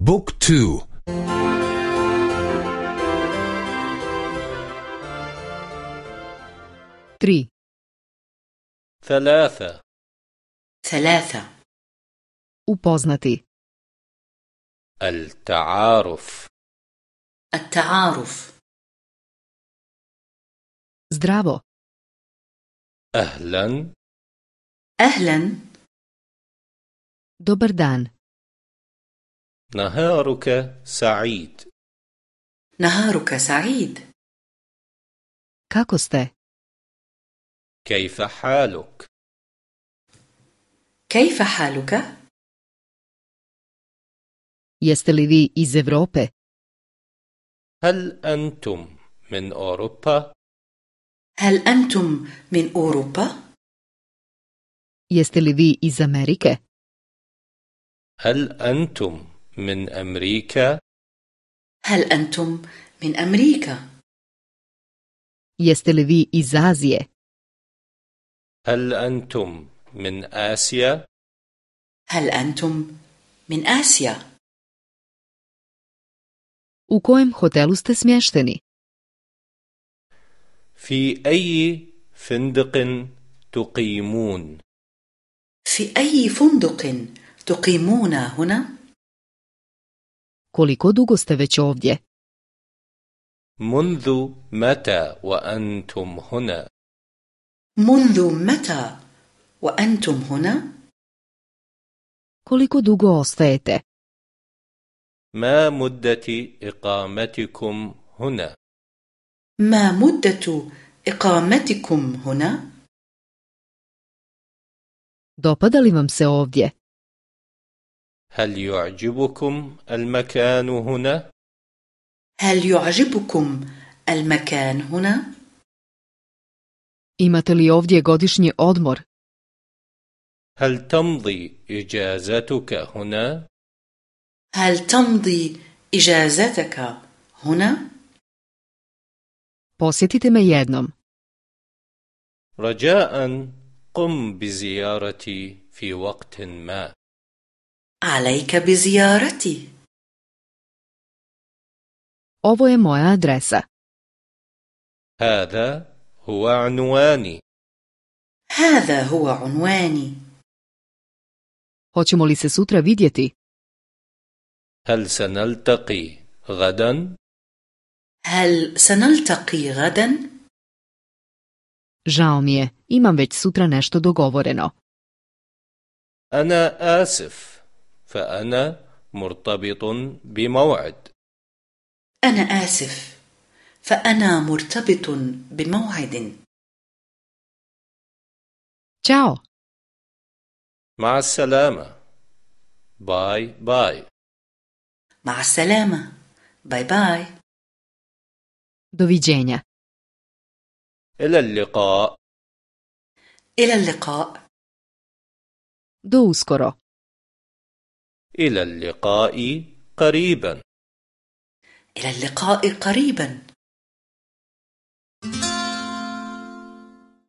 Book two. Tri. ثلاثة. ثلاثة. upoznati التعارف. التعارف. zdravo أهلا. أهلا. dobar dan نهارك سعيد. نهارك سعيد. Kako ste? كيف حالك؟ كيف حالك؟ jeste li vi iz Evrope? هل أنتم من أوروبا؟ هل أنتم من أوروبا؟ jeste li vi iz Amerike? هل أنتم من أمريكا هل أنتم من أمريكا؟ jeste li vi iz Azije هل أنتم من آسيا هل أنتم من آسيا؟ u kojem hotelu ste smješteni في أي فندق تقيمون في أي فندق تقيمون هنا؟ Koliko dugo ste već ovdje? منذ متى وأنتم هنا؟ منذ متى وأنتم هنا؟ koliko dugo ostajete? ما مدة إقامتكم هنا؟ ما مدة إقامتكم هنا؟ dopada li vam se ovdje? هل يعجبكم المكان هنا؟ هل يعجبكم المكان هنا؟ imate li ovdje godišnji odmor? هل تمضي إجازتك هنا؟ هل تمضي إجازتك هنا؟ posjetite me jednom. رجاء قم بزيارتي في وقت ما. عليك بزيارتي ovo je moja adresa هذا هو عنواني هذا هو عنواني hoćemo li se sutra vidjeti هل سنلتقي غدا هل سنلتقي غدا؟ žao mi je imam već sutra nešto dogovoreno أنا آسف فأنا مرتبط بموعد. أنا آسف. فأنا مرتبط بموعد. Ćao مع السلامة. باي باي. مع السلامة. باي باي. Doviđenja. إلى اللقاء. إلى اللقاء. Uskoro. إلى اللقاء قريبا. إلى اللقاء قريبا.